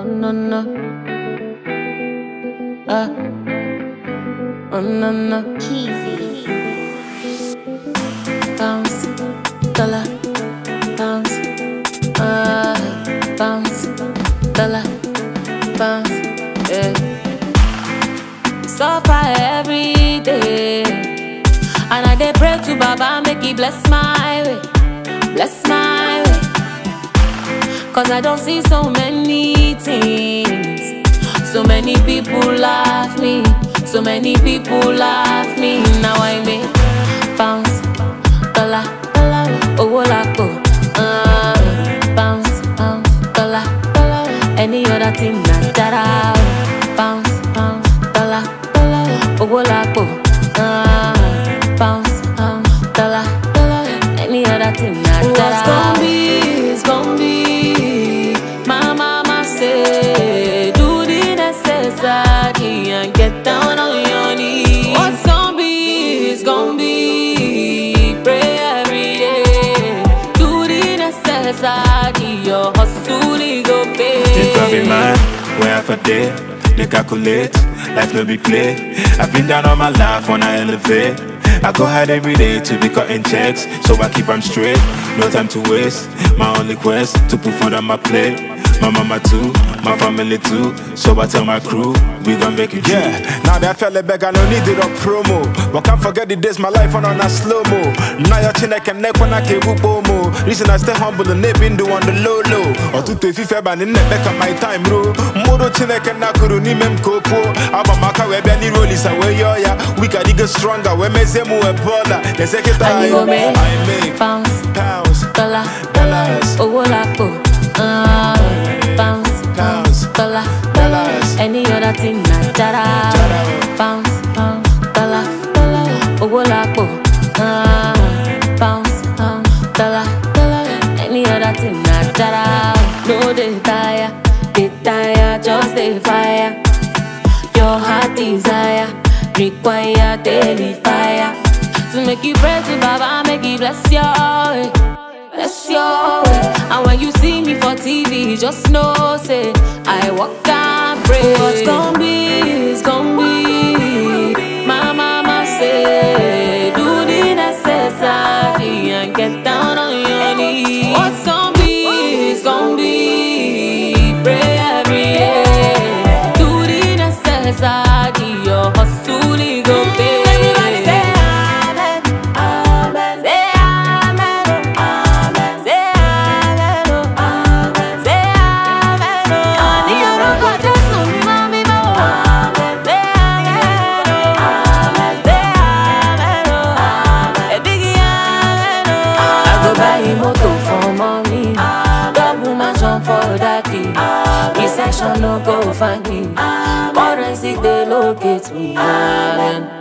Oh no no. Ah. Oh no no. Keezy. Bounce, dollar, bounce, ah, bounce, dollar, bounce, yeah. Suffer every day, and I dey pray to Baba make He bless my way, bless my way. Cause I don't see so many many people laugh me, so many people laugh me. Now I make bounce. Dollar, owó lápò, uh, bounce, bounce, dollar, any other thing na jara, bounce, bounce, dollar, owó lápò, uh, bounce, bounce, dollar, any other thing na jara. For day. They calculate, life no be play. I've been down all my life when I elevate. I go hard every day to be cutting checks, so I keep 'em straight. No time to waste. My only quest to put food on my plate. My mama too, my family too. So I tell my crew, we gon' make it. Yeah, now that fella beg, I no need it on promo. But can't forget the days my life on on a slow mo. Now your chin I can neck when I can whoop oh, mo. Reason I stay humble and they been do on the low low. Or to pay fifa ban in the back of my time, bro. Modo chin I can nakuru ni mem kopo. Aba maka we be ni roll is away yo ya. We can dig stronger. We me zemu e bola. The second And you go time make I make bounce, pounds, dollar, dollars, owó lápò, uh, bounce, pounds, dollar, dollars. any other thing na jara, Jara. bounce, bounce, dollar, owó lápò, uh, bounce, bounce, dollar, any other thing na jara. No dey tire, dey tire, just dey fire. Your heart desire require daily fire. To make you pray to Baba, make you bless your TV, just know say I walk and pray. What's gonna Currency they locate me. Amen.